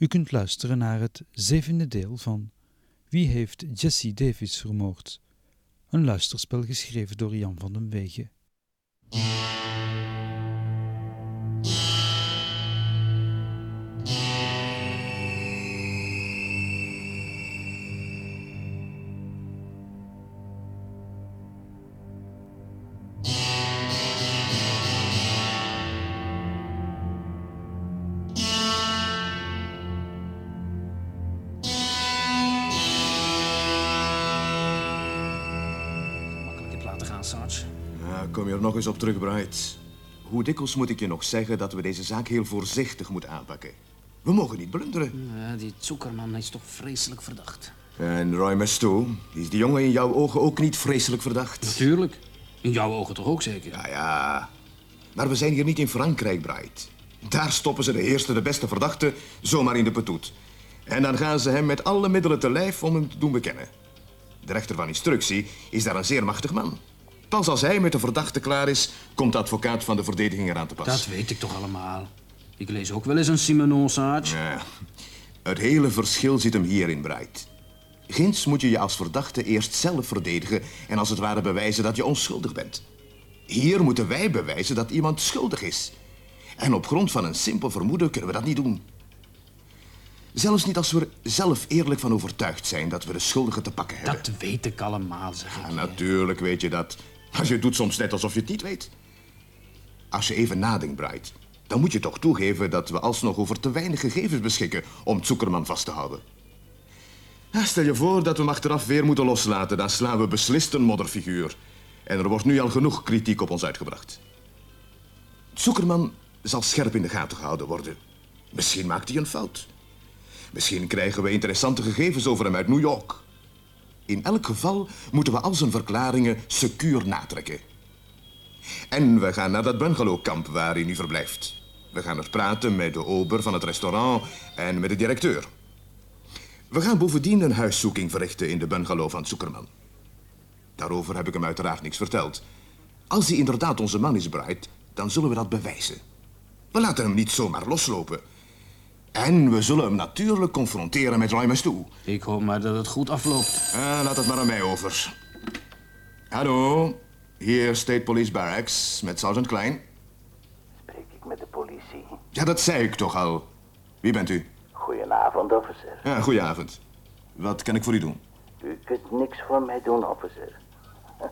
U kunt luisteren naar het zevende deel van Wie heeft Jesse Davis vermoord? Een luisterspel geschreven door Jan van den Wegen. Eens op terug, Bright. Hoe dikwijls moet ik je nog zeggen dat we deze zaak heel voorzichtig moeten aanpakken? We mogen niet blunderen. Ja, die Zuckerman is toch vreselijk verdacht. En Roy Mesto, is die jongen in jouw ogen ook niet vreselijk verdacht? Natuurlijk. In jouw ogen toch ook zeker? Ja, ja. Maar we zijn hier niet in Frankrijk, Bright. Daar stoppen ze de eerste, de beste verdachte zomaar in de petoet. En dan gaan ze hem met alle middelen te lijf om hem te doen bekennen. De rechter van instructie is daar een zeer machtig man. Pas als hij met de verdachte klaar is, komt de advocaat van de verdediging eraan te pas. Dat weet ik toch allemaal. Ik lees ook wel eens een Simenon, Sarge. Ja. Het hele verschil zit hem hierin, Bright. Ginds moet je je als verdachte eerst zelf verdedigen en als het ware bewijzen dat je onschuldig bent. Hier moeten wij bewijzen dat iemand schuldig is. En op grond van een simpel vermoeden kunnen we dat niet doen. Zelfs niet als we er zelf eerlijk van overtuigd zijn dat we de schuldige te pakken hebben. Dat weet ik allemaal, zeg ik. Ja, natuurlijk weet je dat. Maar je doet soms net alsof je het niet weet. Als je even nadenkt, Bright, dan moet je toch toegeven dat we alsnog over te weinig gegevens beschikken om Zuckerman vast te houden. Ja, stel je voor dat we hem achteraf weer moeten loslaten, dan slaan we beslist een modderfiguur. En er wordt nu al genoeg kritiek op ons uitgebracht. Zuckerman zal scherp in de gaten gehouden worden. Misschien maakt hij een fout. Misschien krijgen we interessante gegevens over hem uit New York. In elk geval moeten we al zijn verklaringen secuur natrekken. En we gaan naar dat bungalowkamp waar hij nu verblijft. We gaan er praten met de ober van het restaurant en met de directeur. We gaan bovendien een huiszoeking verrichten in de bungalow van Zuckerman. Daarover heb ik hem uiteraard niks verteld. Als hij inderdaad onze man is, Bright, dan zullen we dat bewijzen. We laten hem niet zomaar loslopen. En we zullen hem natuurlijk confronteren met Roy Mastou. Ik hoop maar dat het goed afloopt. Ah, laat het maar aan mij over. Hallo, hier State Police Barracks met Sergeant Klein. Spreek ik met de politie? Ja, dat zei ik toch al. Wie bent u? Goedenavond, officer. Ja, goedenavond. Wat kan ik voor u doen? U kunt niks voor mij doen, officer.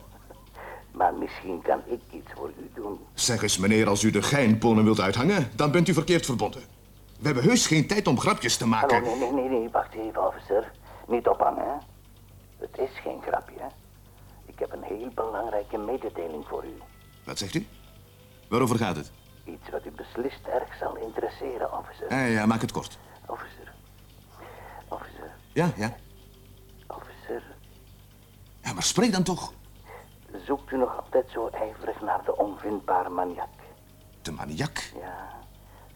maar misschien kan ik iets voor u doen. Zeg eens, meneer, als u de geinpolen wilt uithangen, dan bent u verkeerd verbonden. We hebben heus geen tijd om grapjes te maken. nee, nee, nee, nee, wacht even, officer. Niet ophangen, hè. Het is geen grapje, hè. Ik heb een heel belangrijke mededeling voor u. Wat zegt u? Waarover gaat het? Iets wat u beslist erg zal interesseren, officer. Ja, ja, maak het kort. Officer. Officer. Ja, ja. Officer. Ja, maar spreek dan toch. Zoekt u nog altijd zo ijverig naar de onvindbare maniak? De maniak. Ja,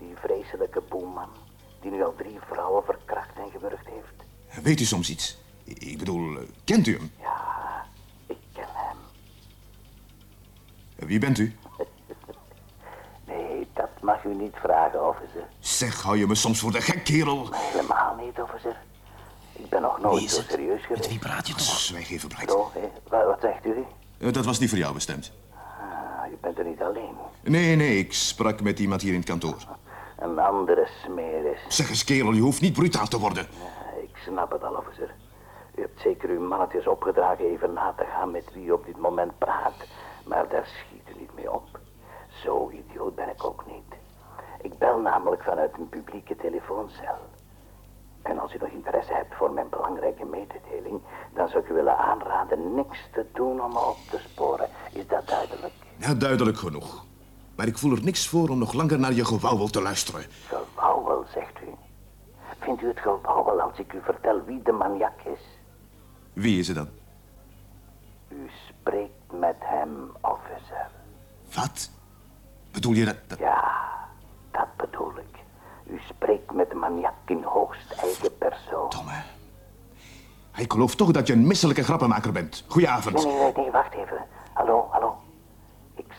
die vreselijke boeman. Die nu al drie vrouwen verkracht en gewurgd heeft. Weet u soms iets? Ik bedoel, eh, kent u hem? Ja, ik ken hem. Wie bent u? Nee, dat mag u niet vragen, officer. Zeg, hou je me soms voor de gek, kerel? Helemaal niet, officer. Ik ben nog nooit zo serieus Met geweest. wie praat je toch? Zwijg even, Bright. Zo? Wat, wat zegt u? Eh, Dat was niet voor jou bestemd. Ah, u bent er niet alleen. Nee, nee, ik sprak met iemand hier in het kantoor. Een andere smeer is. Zeg eens, kerel, je hoeft niet brutaal te worden. Ik snap het al, officer. U hebt zeker uw mannetjes opgedragen even na te gaan met wie u op dit moment praat. Maar daar schiet u niet mee op. Zo idioot ben ik ook niet. Ik bel namelijk vanuit een publieke telefooncel. En als u nog interesse hebt voor mijn belangrijke mededeling, dan zou ik u willen aanraden niks te doen om me op te sporen. Is dat duidelijk? Ja, duidelijk genoeg. Maar ik voel er niks voor om nog langer naar je gewauwel te luisteren. Gewauwel, zegt u. Vindt u het gewauwel als ik u vertel wie de maniak is? Wie is het dan? U spreekt met hem, officer. Wat? Bedoel je dat... dat- Ja, dat bedoel ik. U spreekt met de maniak in hoogst eigen persoon. Domme. Ik geloof toch dat je een misselijke grappenmaker bent. Nee, Goedenavond. nee, nee, nee, wacht even. Hallo, hallo.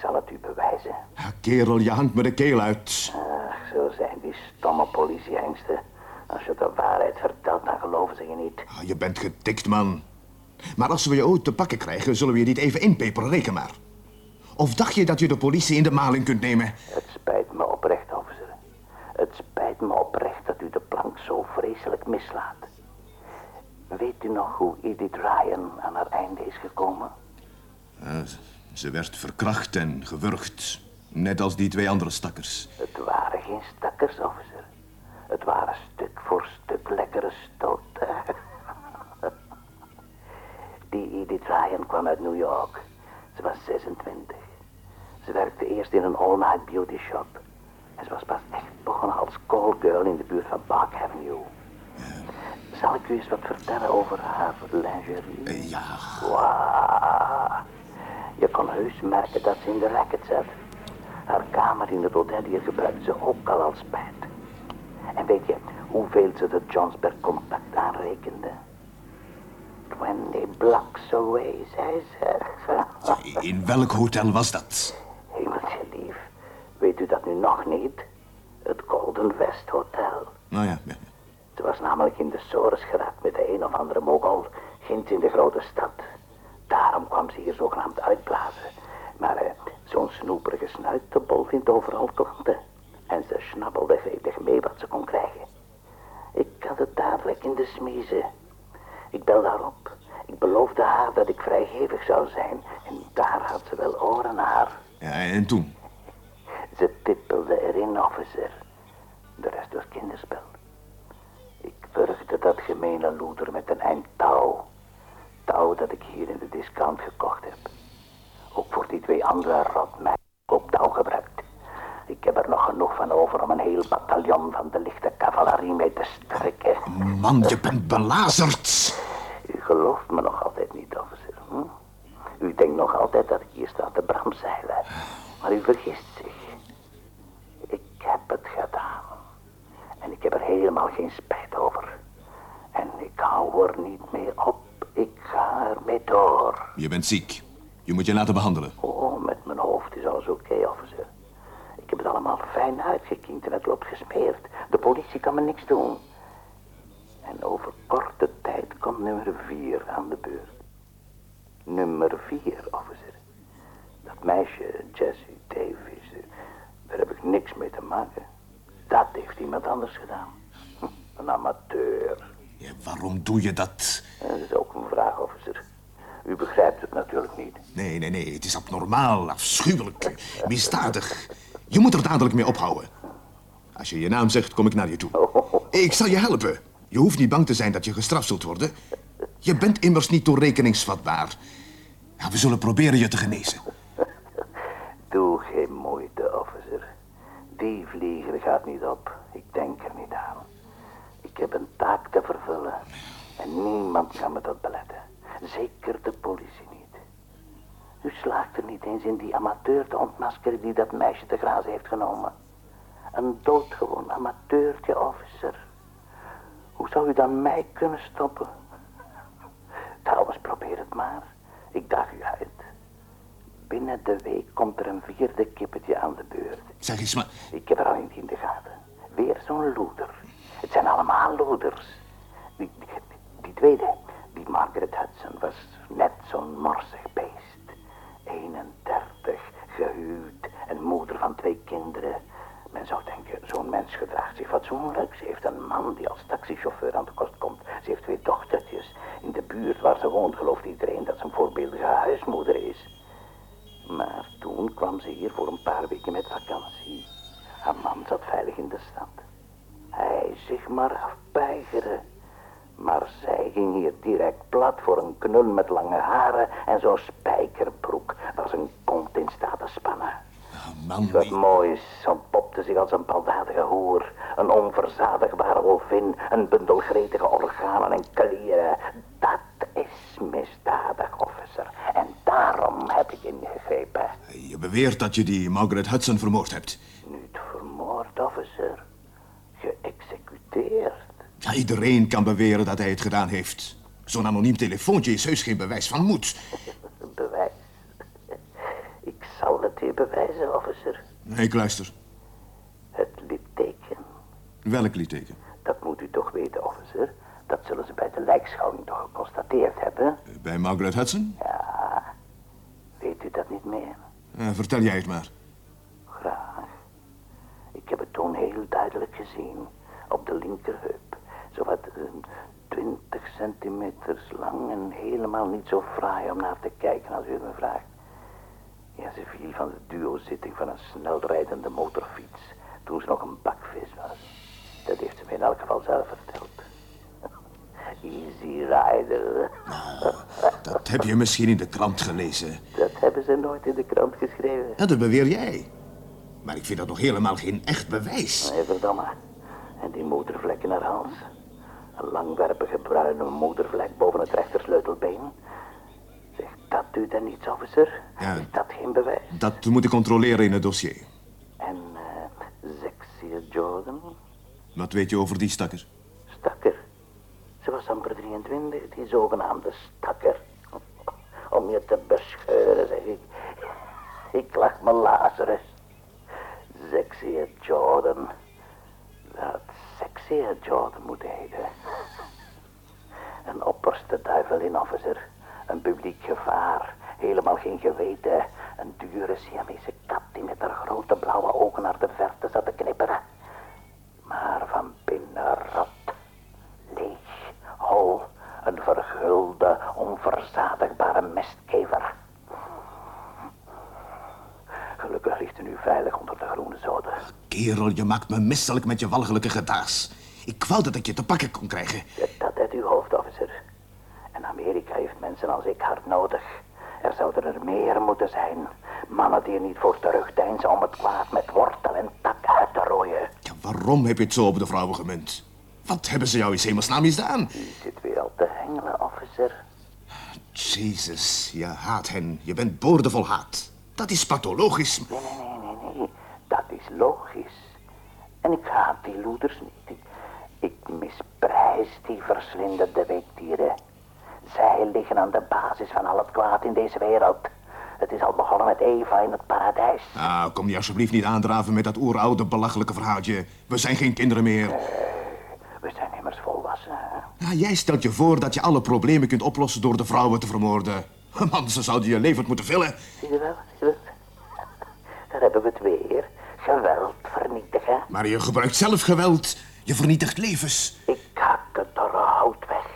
Ik zal het u bewijzen. Ja, kerel, je hangt me de keel uit. Ach, zo zijn die stomme politiehengsten. Als je de waarheid vertelt, dan geloven ze je niet. Ah, je bent getikt, man. Maar als we je ooit te pakken krijgen, zullen we je niet even inpeperen, reken maar. Of dacht je dat je de politie in de maling kunt nemen? Het spijt me oprecht, officer. Het spijt me oprecht dat u de plank zo vreselijk mislaat. Weet u nog hoe Edith Ryan aan haar einde is gekomen? Ja, ze werd verkracht en gewurgd. Net als die twee andere stakkers. Het waren geen stakkers, officer. Het waren stuk voor stuk lekkere stoten. Die Edith Ryan kwam uit New York. Ze was 26. Ze werkte eerst in een all-night beauty shop. En ze was pas echt begonnen als callgirl in de buurt van Park Avenue. Zal ik u eens wat vertellen over haar lingerie? Eh, Ja, Wauw. Kon heus merken dat ze in de racket zat. Haar kamer in het hotel hier gebruikte ze ook al als spijt. En weet je hoeveel ze de Johns per compact aanrekende? 20 blocks away, zei ze. in welk hotel was dat? Hemeltje lief, weet u dat nu nog niet? Het Golden West Hotel. Nou ja, ja. Ze was namelijk in de sores geraakt met de een of andere mogol, ginds in de grote stad. Daarom kwam ze hier zogenaamd uitblazen. Maar eh, zo'n snoeperige snuiterbol vindt overal klanten. En ze snabbelde gretig mee wat ze kon krijgen. Ik had het dadelijk in de smiezen. Ik belde haar op. Ik beloofde haar dat ik vrijgevig zou zijn. En daar had ze wel oren naar. ja en toen? Ze tippelde erin, officer. De rest was kinderspel. Ik wurgde dat gemene loeder met een eind touw. Touw dat ik hier in de discount gekocht heb. Ook voor die twee andere rotmeiden ook touw gebruikt. Ik heb er nog genoeg van over om een heel bataljon van de lichte cavalerie mee te strikken. Man, je bent belazerd. U gelooft me nog altijd niet, officer. Hm? U denkt nog altijd dat ik hier sta te bramzeilen. Maar u vergist zich. Ik heb het gedaan. En ik heb er helemaal geen spijt over. En ik hou er niet mee op. Ik ga ermee door. Je bent ziek. Je moet je laten behandelen. Oh, met mijn hoofd is alles oké, officer. Ik heb het allemaal fijn uitgekiend en het loopt gesmeerd. De politie kan me niks doen. En over korte tijd komt nummer vier aan de beurt. Nummer vier, officer. Dat meisje, Jessie Davies, eh, daar heb ik niks mee te maken. Dat heeft iemand anders gedaan. Een amateur. Ja, waarom doe je dat? Dat is ook een vraag, officer. U begrijpt het natuurlijk niet. Nee, nee, nee. Het is abnormaal, afschuwelijk, misdadig. Je moet er dadelijk mee ophouden. Als je je naam zegt, kom ik naar je toe. Ik zal je helpen. Je hoeft niet bang te zijn dat je gestraft zult worden. Je bent immers niet toerekeningsvatbaar. Ja, we zullen proberen je te genezen. Doe geen moeite, officer. Die vlieger gaat niet op. Ik denk er niet aan. Ik heb een taak te vervullen. En niemand kan me dat beletten. Zeker de politie niet. U slaagt er niet eens in die amateur te ontmaskeren die dat meisje te grazen heeft genomen. Een doodgewoon amateurtje, officer. Mij kunnen stoppen? Trouwens, probeer het maar. Ik daag u uit. Binnen de week komt er een vierde kippetje aan de beurt. Zeg eens maar. Ik heb er al eentje in de gaten. Weer zo'n loeder. Het zijn allemaal loeders. Die, die, die tweede, die Margaret Hudson, was net zo'n morsig beest. 31, gehuwd en moeder van twee kinderen. Men zou denken, zo'n mens gedraagt zich fatsoenlijk. Ze heeft een man die als taxichauffeur aan de kost komt. Ze heeft twee dochtertjes. In de buurt waar ze woont gelooft iedereen dat ze een voorbeeldige huismoeder is. Maar toen kwam ze hier voor een paar weken met vakantie. Haar man zat veilig in de stad. Hij zich maar afweigeren. Maar zij ging hier direct plat voor een knul met lange haren en zo'n spijkerbroek waar ze een kont in staat te spannen. Ah, man, Wat die- mooi is, ze ontpopte zich als een baldadige hoer. Een onverzadigbare wolvin, een bundel gretige organen en klieren. Dat is misdadig, officer. En daarom heb ik ingegrepen. je beweert dat je die Margaret Hudson vermoord hebt. Niet vermoord, officer. Geëxecuteerd. Ja, iedereen kan beweren dat hij het gedaan heeft. Zo'n anoniem telefoontje is heus geen bewijs van moed. Bewijs. Ik zal het u bewijzen, officer. Ik luister. Het litteken. Welk litteken? Dat moet u toch toch weten, officer. Dat zullen ze bij de lijkschouwing toch geconstateerd hebben. Bij Margaret Hudson? Ja, weet u dat niet meer? Eh, vertel jij het maar. Graag. Ik heb het toen heel duidelijk gezien. Op de linkerheup. Zowat een 20 centimeters lang en helemaal niet zo fraai om naar te kijken als u het me vraagt. Ja, ze viel van de duo-zitting van een snelrijdende motorfiets toen ze nog een bakvis was. Dat heeft ze me in elk geval zelf verteld. Easy Rider. Dat heb je misschien in de krant gelezen. Dat hebben ze nooit in de krant geschreven. Ja, dat beweer jij. Maar ik vind dat nog helemaal geen echt bewijs. Nee, verdomme. En die motorvlek in haar hals. Een langwerpige bruine motorvlek boven het rechtersleutelbeen. Zegt dat u dan niets, officer? Ja. Is dat geen bewijs? Dat moet ik controleren in het dossier. En uh, Jordan? Wat weet je over die stakker? Stakker? Ze was amper 23, die zogenaamde stakker. Om je te bescheuren, zeg ik. Ik lach me Lazarus. Zexia Jordan. Dat Sexia Jordan moet heten. Een opperste duivelin officer. Een publiek gevaar. Helemaal geen geweten. Een dure Siamese kat die met haar grote blauwe ogen naar de verte zat te knipperen. Maar van binnen. Hol. Een vergulde, onverzadigbare mestkever. Gelukkig ligt u nu veilig onder de groene zoden. Kerel, je maakt me misselijk met je walgelijke gedaas. Ik wou dat ik je te pakken kon krijgen. Dat uit uw hoofd, officer. En Amerika heeft mensen als ik hard nodig. Er zouden er meer moeten zijn. Mannen die er niet voor terugdeinzen om het kwaad met wortel en tak uit te rooien. Ja, waarom heb je het zo op de vrouwen gemunt? Wat hebben ze jou in hemelsnaam misdaan? U zit weer al te hengelen, officer. Jezus, je haat hen. Je bent boordevol haat. Dat is pathologisch. Nee, nee, nee, nee, nee. Dat is logisch. En ik haat die loeders niet. Ik, ik misprijs die verslindende weekdieren. Zij liggen aan de basis van al het kwaad in deze wereld. Het is al begonnen met Eva in het paradijs. Nou, kom je alsjeblieft niet aandraven met dat oeroude belachelijke verhaaltje. We zijn geen kinderen meer. We zijn immers volwassen. hè? Ja, jij stelt je voor dat je alle problemen kunt oplossen door de vrouwen te vermoorden. Man, ze zouden je levend moeten vullen. Zie je wel? Zie je wel? Daar hebben we het weer. Geweld vernietigen. Maar je gebruikt zelf geweld. Je vernietigt levens. Ik hak het dorre hout weg.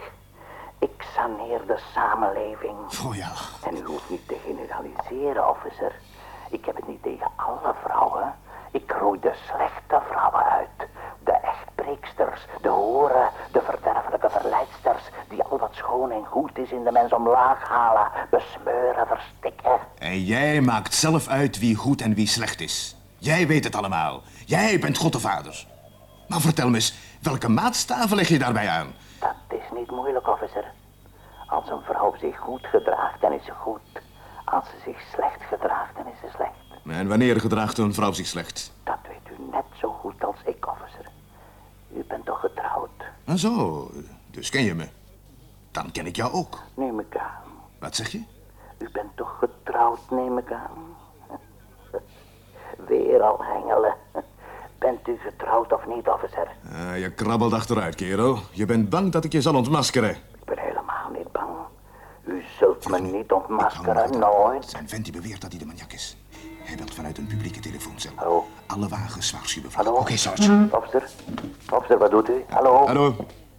Ik saneer de samenleving. Oh ja. En u hoeft niet te generaliseren, officer. Ik heb het niet tegen alle vrouwen. Ik roei de slechte vrouwen uit. De echtbreeksters, de horen, de verderfelijke verleidsters... die al wat schoon en goed is in de mens omlaag halen, besmeuren, verstikken. En jij maakt zelf uit wie goed en wie slecht is. Jij weet het allemaal. Jij bent God de Vader. Maar vertel me eens, welke maatstaven leg je daarbij aan? Dat is niet moeilijk, officer. Als een vrouw zich goed gedraagt, dan is ze goed. Als ze zich slecht gedraagt, dan is ze slecht. En wanneer gedraagt een vrouw zich slecht? Dat weet u net zo goed als ik, bent toch getrouwd? En zo, dus ken je me. Dan ken ik jou ook. Neem ik aan. Wat zeg je? U bent toch getrouwd, neem ik aan. Weer al hengelen. Bent u getrouwd of niet, officer? Ah, je krabbelt achteruit, kerel. Je bent bang dat ik je zal ontmaskeren. Ik ben helemaal niet bang. U zult me niet ontmaskeren, er- nooit. Zijn vent die beweert dat hij de maniak is. Hij belt vanuit een publieke telefooncel. Hallo? Alle wagens waarschuwen. Hallo? Oké, Sarge. Officer? Officer, wat doet u? Hallo? Hallo.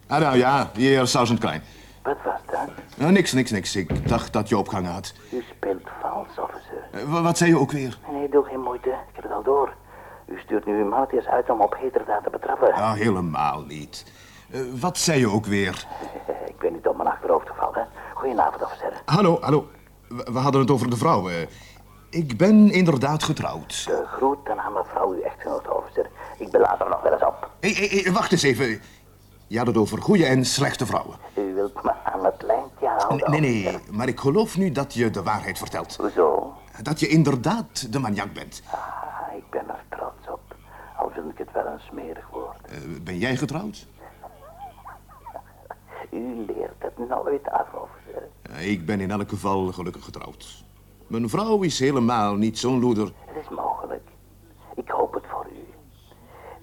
Hallo, ja, hier Sergeant Klein. Wat was dat? Nou, niks, niks, niks. Ik dacht dat je opgehangen had. U speelt vals, officer. Eh, wa- wat zei je ook weer? Nee, doe geen moeite. Ik heb het al door. U stuurt nu uw mannetjes uit om op heterdaad te betrappen. Ja, helemaal niet. Eh, wat zei je ook weer? Ik ben niet op mijn achterhoofd gevallen. Goedenavond, officer. Hallo, hallo. We, we hadden het over de vrouw. eh. Ik ben inderdaad getrouwd. De groeten aan mevrouw, uw echtgenoot, officer. Ik belaat er nog wel eens op. Hé, hé, hé, wacht eens even. Je had het over goede en slechte vrouwen. U wilt me aan het lijntje houden, Nee, nee, maar ik geloof nu dat je de waarheid vertelt. Hoezo? Dat je inderdaad de maniak bent. Ah, ik ben er trots op. Al vind ik het wel een smerig woord. Eh, ben jij getrouwd? U leert het nooit af, officer. Eh, ik ben in elk geval gelukkig getrouwd. Mijn vrouw is helemaal niet zo'n loeder. Het is mogelijk. Ik hoop het voor u.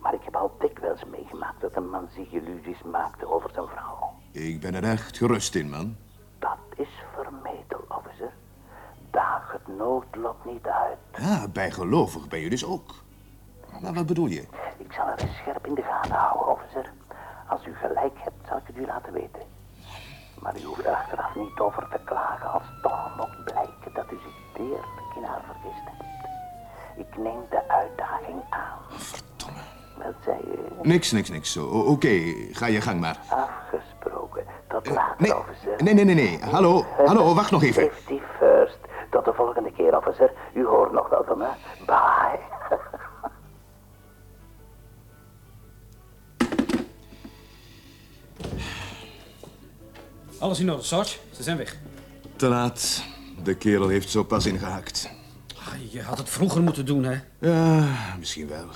Maar ik heb al dikwijls meegemaakt dat een man zich illusies maakte over zijn vrouw. Ik ben er echt gerust in, man. Dat is vermetel, officer. Daag het noodlot niet uit. Ja, bijgelovig ben je dus ook. Maar wat bedoel je? Ik zal eens scherp in de gaten houden, officer. Als u gelijk hebt, zal ik het u laten weten. Maar u hoeft er achteraf niet over te klagen als toch nog blijkt dat u zich deerlijk in haar. Ik neem de uitdaging aan. Verdomme. Wat zei u? Niks, niks, niks. Oké, ga je gang maar. Afgesproken. Tot later, Nee, officer. nee, nee, nee, nee. Hallo, hallo, wacht nog even. Safety first. Tot de volgende keer, officer. U hoort nog wel van me. Bye. Alles in orde, Sarge. Ze zijn weg. Te laat. De kerel heeft zo pas ingehaakt. Ah, Je had het vroeger moeten doen, hè? Ja, misschien wel.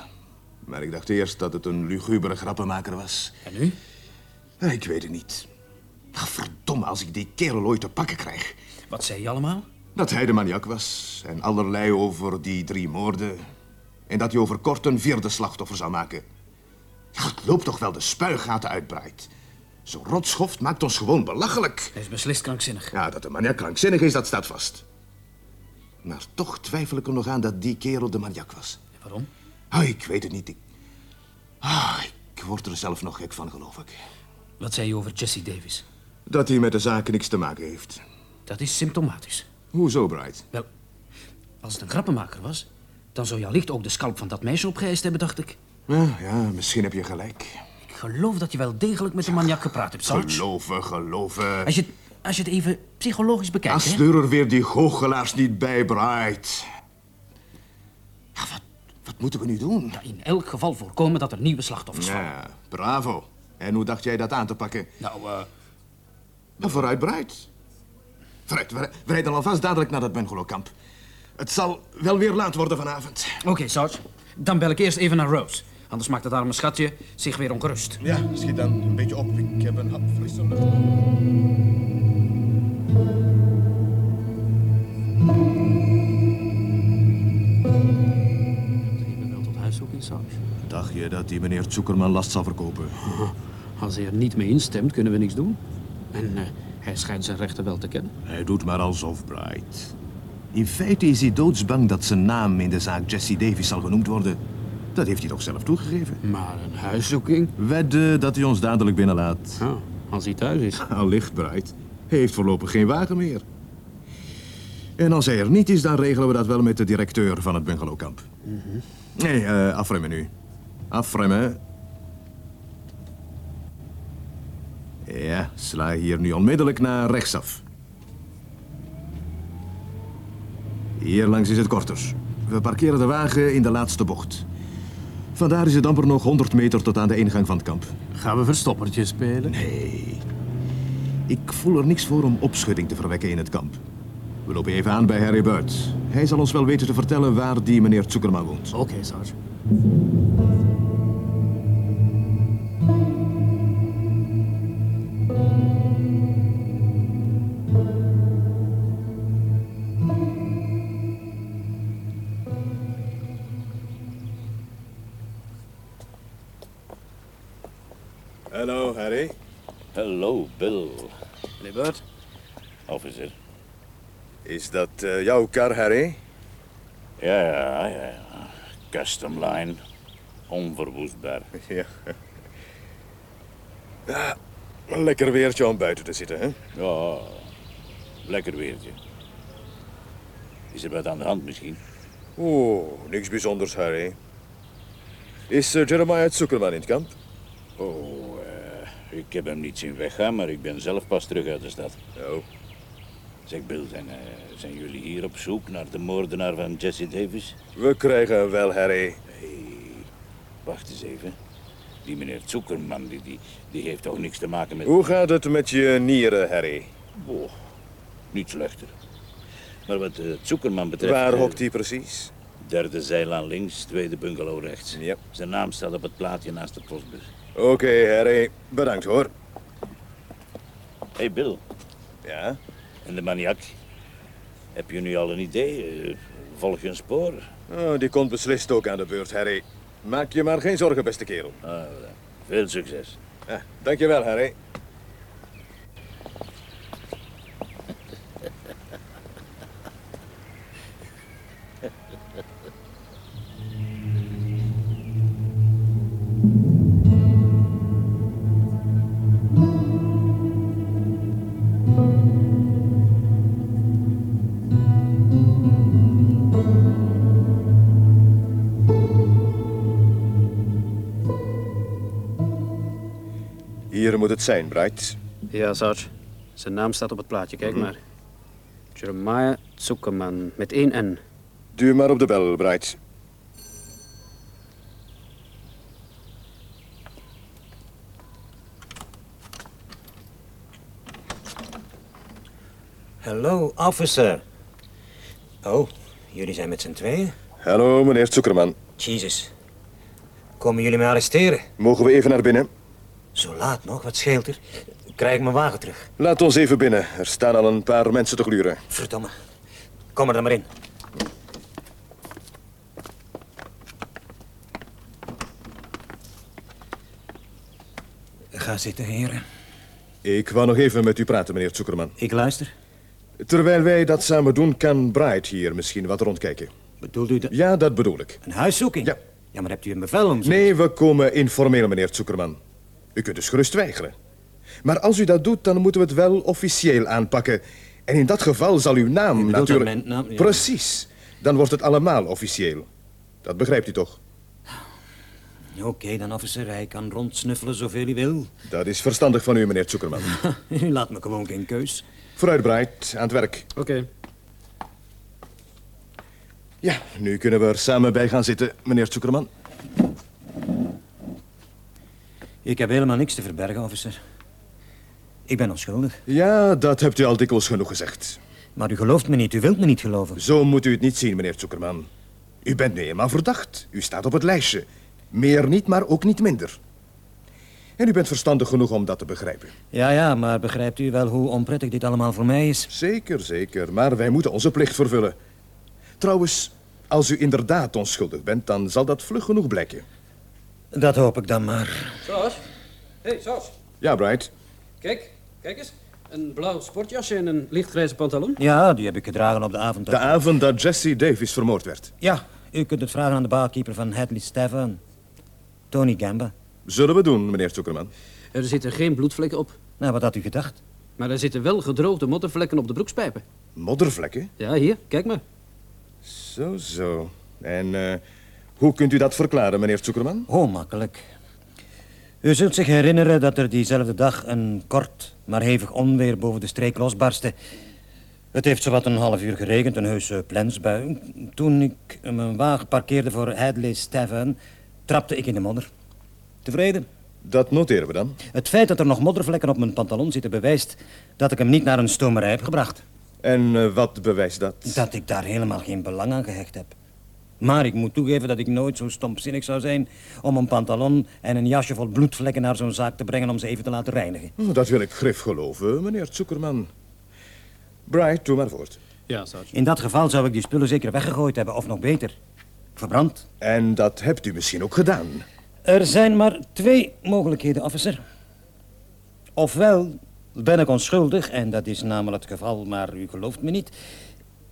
Maar ik dacht eerst dat het een lugubere grappenmaker was. En nu? Ik weet het niet. Ach, verdomme, als ik die kerel ooit te pakken krijg. Wat zei je allemaal? Dat hij de maniak was en allerlei over die drie moorden. En dat hij over kort een vierde slachtoffer zou maken. Ja, het loopt toch wel de spuigaten uitbreidt. Zo'n rotschoft maakt ons gewoon belachelijk. Hij is beslist krankzinnig. Ja, dat de maniak krankzinnig is, dat staat vast. Maar toch twijfel ik er nog aan dat die kerel de maniak was. Waarom? Ah, ik weet het niet. Ik... Ah, ik word er zelf nog gek van, geloof ik. Wat zei je over Jesse Davis? Dat hij met de zaken niks te maken heeft. Dat is symptomatisch. Hoezo, Bright? Wel, als het een grappenmaker was... dan zou je allicht ook de scalp van dat meisje opgeëist hebben, dacht ik. Ja, ja, misschien heb je gelijk. Geloof dat je wel degelijk met de maniak gepraat hebt, Sarge. Geloven, geloven. Als je, als je het even psychologisch bekijkt, Als hè? sleur er weer die goochelaars niet bij. Ja, wat, wat moeten we nu doen? In elk geval voorkomen dat er nieuwe slachtoffers vallen. Ja, bravo. En hoe dacht jij dat aan te pakken? Nou, eh... Nou, vooruit, Bright. Vooruit, we, we rijden alvast dadelijk naar dat bungalowkamp. Het zal wel weer laat worden vanavond. Oké, Sarge. Dan bel ik eerst even naar Rose. Anders maakt het arme schatje zich weer ongerust. Ja, schiet dan een beetje op. Ik heb een hap frisse lucht. Dacht je dat die meneer Zuckerman last zal verkopen? Als hij er niet mee instemt, kunnen we niks doen. En eh, hij schijnt zijn rechten wel te kennen. Hij doet maar alsof, Bright. In feite is hij doodsbang dat zijn naam in de zaak Jesse Davis zal genoemd worden. Dat heeft hij toch zelf toegegeven? Maar een huiszoeking? Wedden dat hij ons dadelijk binnenlaat. Oh, als hij thuis is. Allicht, Bright. Hij heeft voorlopig geen wagen meer. En als hij er niet is, dan regelen we dat wel met de directeur van het bungalowkamp. Nee, eh, afremmen nu. Afremmen. Ja, sla hier nu onmiddellijk naar rechtsaf. Hier langs is het korter. We parkeren de wagen in de laatste bocht. Vandaar is het amper nog 100 meter tot aan de ingang van het kamp. Gaan we verstoppertje spelen? Nee. Ik voel er niks voor om opschudding te verwekken in het kamp. We lopen even aan bij Harry Buit. Hij zal ons wel weten te vertellen waar die meneer Zuckerman woont. Oké, Sarge. Hallo, Bill. Meneer Burt? Officer. Is dat eh, jouw kar, Harry? Ja, ja, ja. Custom line. Onverwoestbaar. Ja. ja. Een lekker weertje om buiten te zitten, hè? Ja, lekker weertje. Is er wat aan de hand misschien? Oeh, niks bijzonders, Harry. Is uh, Jeremiah Zuckerman in het kamp? Oh, eh, ik heb hem niet zien weggaan, maar ik ben zelf pas terug uit de stad. Oh. Zeg, Bill, zijn, eh, zijn jullie hier op zoek naar de moordenaar van Jesse Davis? We krijgen hem wel, Harry. Wacht eens even. Die meneer Zuckerman, die, die, die heeft toch niks te maken met... Hoe gaat het met je nieren, Harry? Oh, niet slechter. Maar wat uh, Zuckerman betreft... Waar eh, hokt hij precies? Derde zeil aan links, tweede bungalow rechts. Ja. Zijn naam staat op het plaatje naast de postbus. Oké, Harry. Bedankt, hoor. Hé, hey Bill. Ja? En de maniak? Heb je nu al een idee? Volg je een spoor? Oh, die komt beslist ook aan de beurt, Harry. Maak je maar geen zorgen, beste kerel. Ah, veel succes. Ja, dankjewel, Harry. Het zijn, Bright. Ja, Sarge. Zijn naam staat op het plaatje, kijk maar. Jeremiah Zuckerman, met één N. Duw maar op de bel, Bright. Hallo, officer. Oh, jullie zijn met z'n tweeën? Hallo, meneer Zuckerman. Jezus. Komen jullie me arresteren? Mogen we even naar binnen? Zo laat nog, wat scheelt er? Krijg ik mijn wagen terug? Laat ons even binnen. Er staan al een paar mensen te gluren. Verdomme. Kom er dan maar in. Ga zitten, heren. Ik wou nog even met u praten, meneer Zuckerman. Ik luister. Terwijl wij dat samen doen, kan Bright hier misschien wat rondkijken. Bedoelt u de... Ja, dat bedoel ik. een huiszoeking? Ja. Ja, maar hebt u een bevel om... zo- Nee, we komen informeel, meneer Zuckerman. U kunt dus gerust weigeren. Maar als u dat doet, dan moeten we het wel officieel aanpakken. En in dat geval zal uw naam natuurlijk... dat mijn naam- ja. Precies. Dan wordt het allemaal officieel. Dat begrijpt u toch? Oké, dan officer. Hij kan rondsnuffelen zoveel hij wil. Dat is verstandig van u, meneer Zuckerman. U laat me gewoon geen keus. Vooruit, Bright. Aan het werk. Oké. Ja, nu kunnen we er samen bij gaan zitten, meneer Zuckerman. Ik heb helemaal niks te verbergen, officer. Ik ben onschuldig. Ja, dat hebt u al dikwijls genoeg gezegd. Maar u gelooft me niet, u wilt me niet geloven. Zo moet u het niet zien, meneer Zuckerman. U bent nu eenmaal verdacht. U staat op het lijstje. Meer niet, maar ook niet minder. En u bent verstandig genoeg om dat te begrijpen. Ja, ja, maar begrijpt u wel hoe onprettig dit allemaal voor mij is? Zeker, zeker. Maar wij moeten onze plicht vervullen. Trouwens, als u inderdaad onschuldig bent, dan zal dat vlug genoeg blijken. Dat hoop ik dan maar. Sarge? Hé, hey, Sarge. Ja, Bright. Kijk, kijk eens. Een blauw sportjasje en een lichtgrijze pantalon. Ja, die heb ik gedragen op de avond. dat- De avond dat Jesse Davis vermoord werd. Ja, u kunt het vragen aan de barkeeper van Hadley Tavern. Tony Gamba. Zullen we doen, meneer Zuckerman? Er zitten geen bloedvlekken op. Nou, wat had u gedacht? Maar er zitten wel gedroogde moddervlekken op de broekspijpen. Moddervlekken? Ja, hier, kijk maar. Zo, zo. En eh, hoe kunt u dat verklaren, meneer Zuckerman? Oh, makkelijk. U zult zich herinneren dat er diezelfde dag een kort, maar hevig onweer boven de streek losbarstte. Het heeft zowat een half uur geregend, een heuse plensbui. Toen ik mijn wagen parkeerde voor Hadley's Tavern, trapte ik in de modder. Tevreden? Dat noteren we dan. Het feit dat er nog moddervlekken op mijn pantalon zitten bewijst dat ik hem niet naar een stomerij heb gebracht. En eh, wat bewijst dat? Dat ik daar helemaal geen belang aan gehecht heb. Maar ik moet toegeven dat ik nooit zo stompzinnig zou zijn om een pantalon en een jasje vol bloedvlekken naar zo'n zaak te brengen om ze even te laten reinigen. Oh, dat wil ik grif geloven, meneer Zuckerman. Bright, doe maar voort. Ja, Sarge. In dat geval zou ik die spullen zeker weggegooid hebben, of nog beter, verbrand. En dat hebt u misschien ook gedaan. Er zijn maar twee mogelijkheden, officer. Ofwel ben ik onschuldig, en dat is namelijk het geval, maar u gelooft me niet.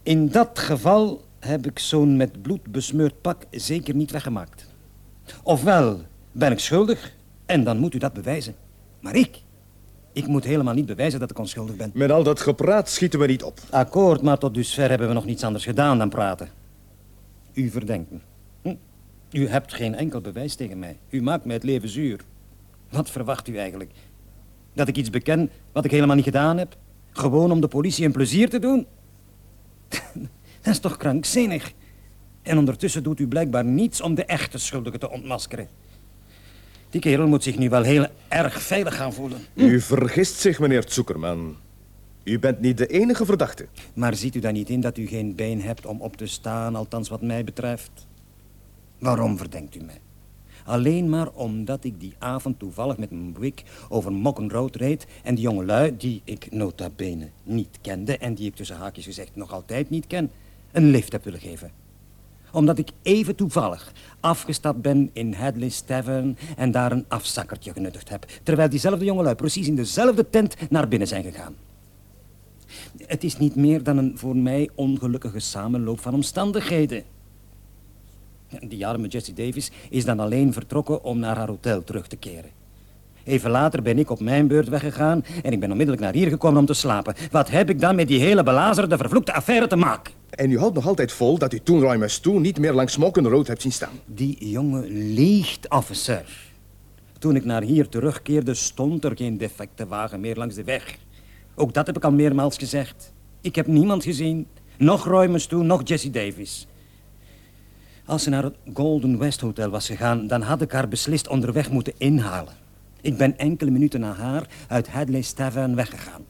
In dat geval heb ik zo'n met bloed besmeurd pak zeker niet weggemaakt. Ofwel ben ik schuldig, en dan moet u dat bewijzen. Maar ik, ik moet helemaal niet bewijzen dat ik onschuldig ben. Met al dat gepraat schieten we niet op. Akkoord, maar tot dusver hebben we nog niets anders gedaan dan praten. U verdenkt me. Hm? U hebt geen enkel bewijs tegen mij. U maakt mij het leven zuur. Wat verwacht u eigenlijk? Dat ik iets beken wat ik helemaal niet gedaan heb? Gewoon om de politie een plezier te doen? Dat is toch krankzinnig? En ondertussen doet u blijkbaar niets om de echte schuldigen te ontmaskeren. Die kerel moet zich nu wel heel erg veilig gaan voelen. U vergist zich, meneer Zuckerman. U bent niet de enige verdachte. Maar ziet u dan niet in dat u geen been hebt om op te staan, althans wat mij betreft? Waarom verdenkt u mij? Alleen maar omdat ik die avond toevallig met mijn wik over Mokken Road reed... en die jongelui, die ik nota bene niet kende... en die ik tussen haakjes gezegd nog altijd niet ken... een lift heb willen geven. Omdat ik even toevallig afgestapt ben in Hadley's Tavern en daar een afzakkertje genuttigd heb. Terwijl diezelfde jongelui precies in dezelfde tent naar binnen zijn gegaan. Het is niet meer dan een voor mij ongelukkige samenloop van omstandigheden. Die arme Jessie Davis is dan alleen vertrokken om naar haar hotel terug te keren. Even later ben ik op mijn beurt weggegaan en ik ben onmiddellijk naar hier gekomen om te slapen. Wat heb ik dan met die hele belazerde, vervloekte affaire te maken? En u houdt nog altijd vol dat u toen Roy Mastoe niet meer langs Road hebt zien staan. Die jongen liegt, officer. Toen ik naar hier terugkeerde, stond er geen defecte wagen meer langs de weg. Ook dat heb ik al meermaals gezegd. Ik heb niemand gezien. Nog Roy Mastoe, nog Jesse Davis. Als ze naar het Golden West Hotel was gegaan, dan had ik haar beslist onderweg moeten inhalen. Ik ben enkele minuten na haar uit Hadley's Tavern weggegaan.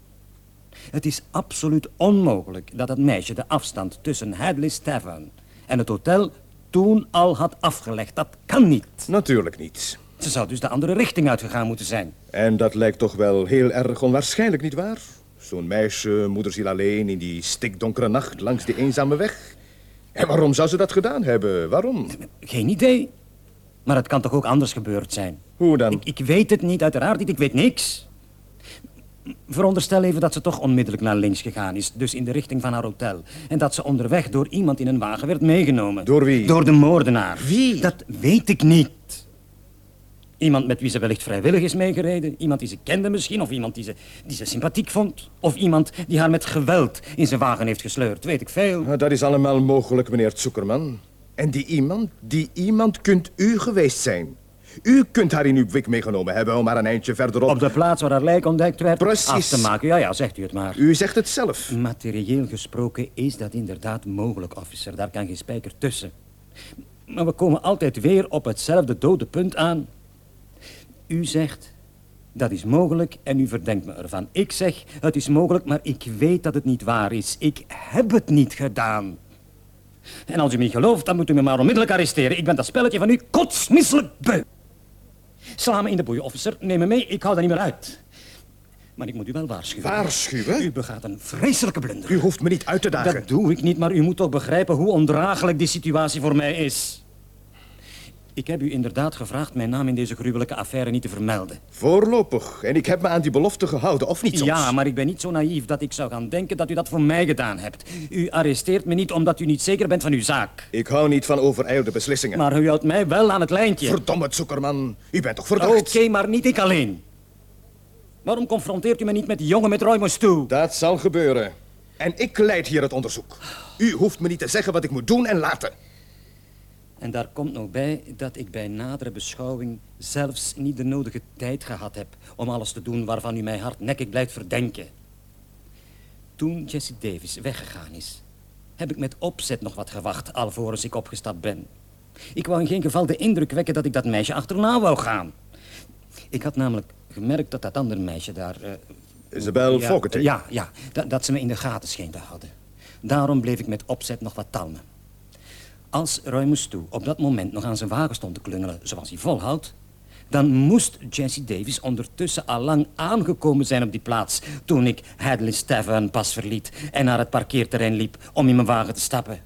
Het is absoluut onmogelijk dat het meisje de afstand tussen Hadley's Tavern en het hotel toen al had afgelegd. Dat kan niet. Natuurlijk niet. Ze zou dus de andere richting uitgegaan moeten zijn. En dat lijkt toch wel heel erg onwaarschijnlijk, nietwaar? Zo'n meisje, moederziel alleen, in die stikdonkere nacht langs die eenzame weg. En waarom zou ze dat gedaan hebben? Waarom? Geen idee. Maar het kan toch ook anders gebeurd zijn? Hoe dan? Ik, ik weet het niet, uiteraard niet. Ik weet niks. Veronderstel even dat ze toch onmiddellijk naar links gegaan is. Dus in de richting van haar hotel. En dat ze onderweg door iemand in een wagen werd meegenomen. Door wie? Door de moordenaar. Wie? Dat weet ik niet. Iemand met wie ze wellicht vrijwillig is meegereden. Iemand die ze kende misschien. Of iemand die ze, die ze sympathiek vond. Of iemand die haar met geweld in zijn wagen heeft gesleurd. Weet ik veel. Nou, dat is allemaal mogelijk, meneer Zuckerman. En die iemand, die iemand kunt u geweest zijn. U kunt haar in uw wik meegenomen hebben om haar een eindje verderop... Op de plaats waar haar lijk ontdekt werd Precies. af te maken. Ja, ja, zegt u het maar. U zegt het zelf. Materieel gesproken is dat inderdaad mogelijk, officer. Daar kan geen spijker tussen. Maar we komen altijd weer op hetzelfde dode punt aan. U zegt, dat is mogelijk en u verdenkt me ervan. Ik zeg, het is mogelijk, maar ik weet dat het niet waar is. Ik heb het niet gedaan. En als u me niet gelooft, dan moet u me maar onmiddellijk arresteren. Ik ben dat spelletje van u kotsmisselijk beu. Sla me in de boeien, officer. Neem me mee, ik hou daar niet meer uit. Maar ik moet u wel waarschuwen. Waarschuwen? U begaat een vreselijke blunder. U hoeft me niet uit te dagen. Dat doe ik niet, maar u moet toch begrijpen hoe ondraaglijk die situatie voor mij is. Ik heb u inderdaad gevraagd mijn naam in deze gruwelijke affaire niet te vermelden. Voorlopig. En ik heb me aan die belofte gehouden, of niet soms? Ja, maar ik ben niet zo naïef dat ik zou gaan denken dat u dat voor mij gedaan hebt. U arresteert me niet omdat u niet zeker bent van uw zaak. Ik hou niet van overijlde beslissingen. Maar u houdt mij wel aan het lijntje. Verdomme, Zuckerman. U bent toch verdacht? Oké, maar niet ik alleen. Waarom confronteert u me niet met die jongen met Roy Mostoe? Dat zal gebeuren. En ik leid hier het onderzoek. U hoeft me niet te zeggen wat ik moet doen en laten. En daar komt nog bij dat ik bij nadere beschouwing zelfs niet de nodige tijd gehad heb om alles te doen waarvan u mij hardnekkig blijft verdenken. Toen Jesse Davis weggegaan is, heb ik met opzet nog wat gewacht alvorens ik opgestapt ben. Ik wou in geen geval de indruk wekken dat ik dat meisje achterna wou gaan. Ik had namelijk gemerkt dat dat andere meisje daar... eh, Isabel ja, Fogarty. Ja, ja dat, dat ze me in de gaten scheen te houden. Daarom bleef ik met opzet nog wat talmen. Als Roy Mostoe op dat moment nog aan zijn wagen stond te klungelen zoals hij volhoudt... dan moest Jesse Davis ondertussen al lang aangekomen zijn op die plaats... toen ik Hadley's Tavern pas verliet en naar het parkeerterrein liep om in mijn wagen te stappen.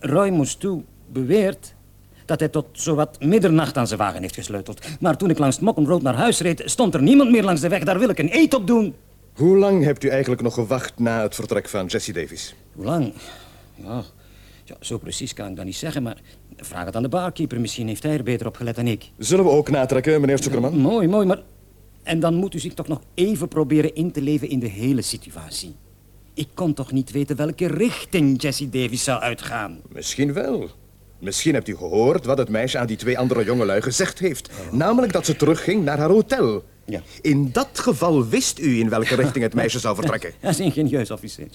Roy Mostoe beweert dat hij tot zowat middernacht aan zijn wagen heeft gesleuteld. Maar toen ik langs Mocken Road naar huis reed, stond er niemand meer langs de weg. Daar wil ik een eet op doen. Hoe lang hebt u eigenlijk nog gewacht na het vertrek van Jesse Davis? Hoe lang? Ja, ja, zo precies kan ik dat niet zeggen, maar vraag het aan de barkeeper. Misschien heeft hij er beter op gelet dan ik. Zullen we ook natrekken, meneer Zuckerman? Mooi, mooi, maar... En dan moet u zich toch nog even proberen in te leven in de hele situatie. Ik kon toch niet weten welke richting Jesse Davis zou uitgaan. Misschien wel. Misschien hebt u gehoord wat het meisje aan die twee andere jongelui gezegd heeft. Namelijk dat ze terugging naar haar hotel. Ja. In dat geval wist u in welke richting het meisje zou vertrekken. Dat is ingenieus, officier.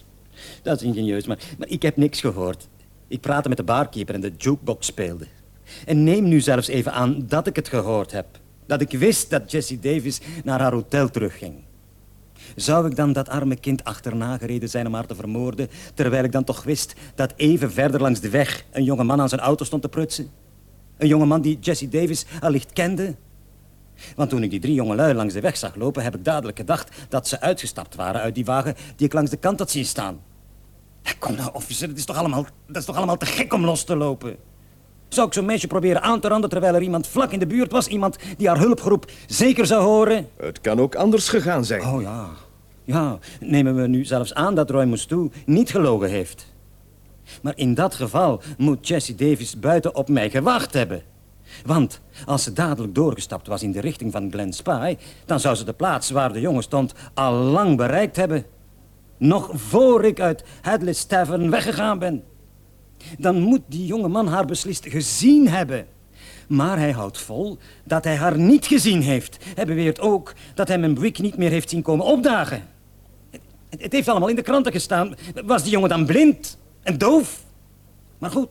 Dat is ingenieus, maar, maar ik heb niks gehoord. Ik praatte met de barkeeper en de jukebox speelde. En neem nu zelfs even aan dat ik het gehoord heb. Dat ik wist dat Jessie Davis naar haar hotel terugging. Zou ik dan dat arme kind achterna gereden zijn om haar te vermoorden... terwijl ik dan toch wist dat even verder langs de weg... een jonge man aan zijn auto stond te prutsen? Een jonge man die Jessie Davis allicht kende? Want toen ik die drie jongelui langs de weg zag lopen... heb ik dadelijk gedacht dat ze uitgestapt waren uit die wagen... die ik langs de kant had zien staan. Kom nou, officer, het is toch allemaal, dat is toch allemaal te gek om los te lopen? Zou ik zo'n meisje proberen aan te randen terwijl er iemand vlak in de buurt was? Iemand die haar hulpgroep zeker zou horen? Het kan ook anders gegaan zijn. Oh ja. Ja, nemen we nu zelfs aan dat Roy Moustou niet gelogen heeft. Maar in dat geval moet Jessie Davis buiten op mij gewacht hebben. Want als ze dadelijk doorgestapt was in de richting van Glen Spy... dan zou ze de plaats waar de jongen stond al lang bereikt hebben. Nog voor ik uit Hadley's Tavern weggegaan ben. Dan moet die jonge man haar beslist gezien hebben. Maar hij houdt vol dat hij haar niet gezien heeft. Hij beweert ook dat hij mijn Buick niet meer heeft zien komen opdagen. Het, heeft allemaal in de kranten gestaan. Was die jongen dan blind en doof? Maar goed.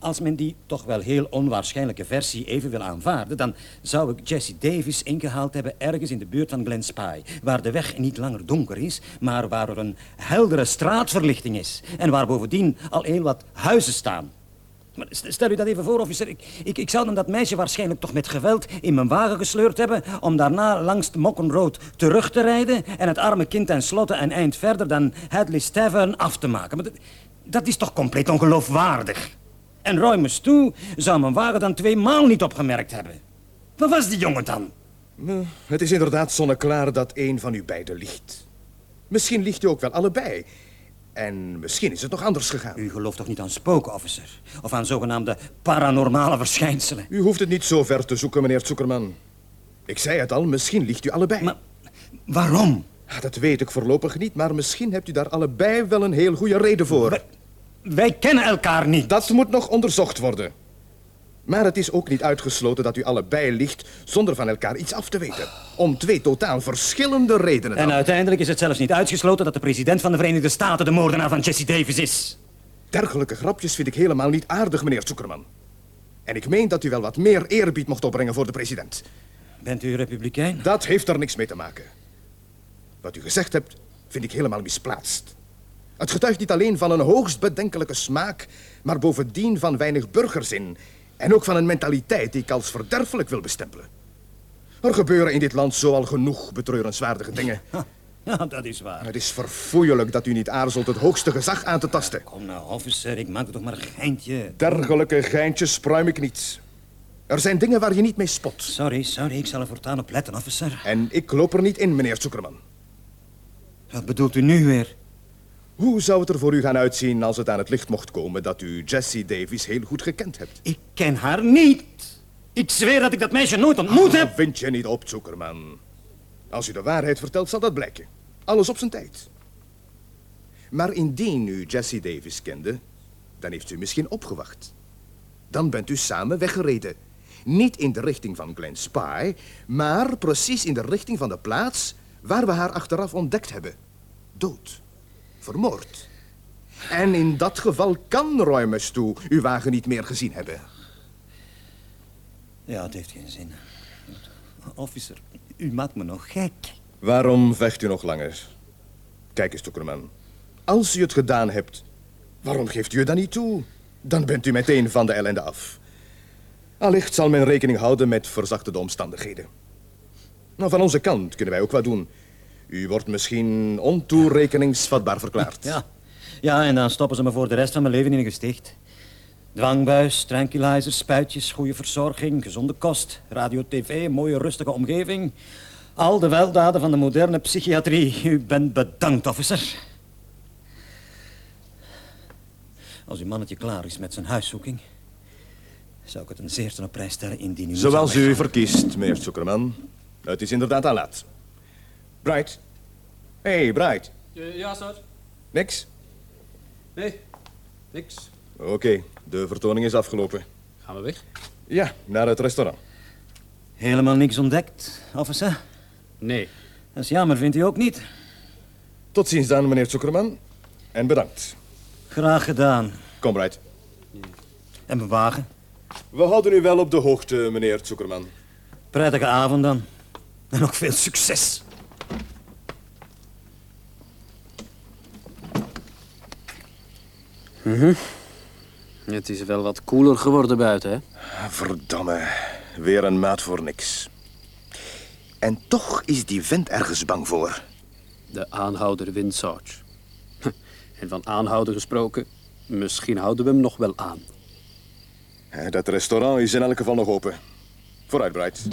Als men die toch wel heel onwaarschijnlijke versie even wil aanvaarden... dan zou ik Jesse Davis ingehaald hebben ergens in de buurt van Glen Spy... waar de weg niet langer donker is, maar waar er een heldere straatverlichting is... en waar bovendien al heel wat huizen staan. Maar stel u dat even voor, officer. Ik, ik, ik zou dan dat meisje waarschijnlijk toch met geweld in mijn wagen gesleurd hebben... om daarna langs de Road terug te rijden... en het arme kind tenslotte een eind verder dan Hadley's Tavern af te maken. Maar dat is toch compleet ongeloofwaardig? En Roy Moustou zou mijn wagen dan twee maal niet opgemerkt hebben. Waar was die jongen dan? Het is inderdaad zonneklaar dat één van u beiden ligt. Misschien ligt u ook wel allebei. En misschien is het nog anders gegaan. U gelooft toch niet aan spoken, officer? Of aan zogenaamde paranormale verschijnselen? U hoeft het niet zo ver te zoeken, meneer Zuckerman. Ik zei het al, misschien ligt u allebei. Maar waarom? Dat weet ik voorlopig niet, maar misschien hebt u daar allebei wel een heel goede reden voor. Wij kennen elkaar niet. Dat moet nog onderzocht worden. Maar het is ook niet uitgesloten dat u allebei ligt zonder van elkaar iets af te weten. Om twee totaal verschillende redenen. En dan. uiteindelijk is het zelfs niet uitgesloten dat de president van de Verenigde Staten de moordenaar van Jesse Davis is. Dergelijke grapjes vind ik helemaal niet aardig, meneer Zuckerman. En ik meen dat u wel wat meer eerbied mocht opbrengen voor de president. Bent u republikein? Dat heeft er niks mee te maken. Wat u gezegd hebt, vind ik helemaal misplaatst. Het getuigt niet alleen van een hoogst bedenkelijke smaak, maar bovendien van weinig burgerzin. En ook van een mentaliteit die ik als verderfelijk wil bestempelen. Er gebeuren in dit land zoal genoeg betreurenswaardige dingen. Ja, dat is waar. Het is verfoeilijk dat u niet aarzelt het hoogste gezag aan te tasten. Kom nou, officer, ik maak er toch maar een geintje. Dergelijke geintjes pruim ik niet. Er zijn dingen waar je niet mee spot. Sorry, sorry, ik zal er voortaan op letten, officer. En ik loop er niet in, meneer Zuckerman. Wat bedoelt u nu weer? Hoe zou het er voor u gaan uitzien als het aan het licht mocht komen dat u Jessie Davies heel goed gekend hebt? Ik ken haar niet. Ik zweer dat ik dat meisje nooit ontmoet heb. Vind je niet op, Zuckerman. Als u de waarheid vertelt, zal dat blijken. Alles op zijn tijd. Maar indien u Jessie Davis kende, dan heeft u misschien opgewacht. Dan bent u samen weggereden. Niet in de richting van Glen Spy, maar precies in de richting van de plaats waar we haar achteraf ontdekt hebben. Dood. Vermoord. En in dat geval kan Roy Mustoe uw wagen niet meer gezien hebben. Ja, het heeft geen zin. Officer, u maakt me nog gek. Waarom vecht u nog langer? Kijk eens, Toekerman. Als u het gedaan hebt, waarom geeft u het dan niet toe? Dan bent u meteen van de ellende af. Allicht zal men rekening houden met verzachtende omstandigheden. Nou, van onze kant kunnen wij ook wat doen. U wordt misschien ontoerekeningsvatbaar verklaard. Ja. ja, en dan stoppen ze me voor de rest van mijn leven in een gesticht. Dwangbuis, tranquilizers, spuitjes, goede verzorging, gezonde kost, radio, tv, mooie rustige omgeving. Al de weldaden van de moderne psychiatrie. U bent bedankt, officer. Als uw mannetje klaar is met zijn huiszoeking... zou ik het een zeer ten op prijs stellen indien u... Zoals u verkiest, meneer Zuckerman. Het is inderdaad al laat. Bright. Hey, Bright. Ja, sir. Niks? Nee, niks. Oké, de vertoning is afgelopen. Gaan we weg? Ja, naar het restaurant. Helemaal niks ontdekt, officer. Nee. Dat is jammer, vindt u ook niet? Tot ziens dan, meneer Zuckerman. En bedankt. Graag gedaan. Kom, Bright. En mijn wagen? We houden u wel op de hoogte, meneer Zuckerman. Prettige avond dan. En nog veel succes. Het is wel wat koeler geworden buiten, hè? Verdamme, weer een maat voor niks. En toch is die vent ergens bang voor. De aanhouder Winsarge. En van aanhouden gesproken, misschien houden we hem nog wel aan. Dat restaurant is in elk geval nog open. Vooruit, Bright.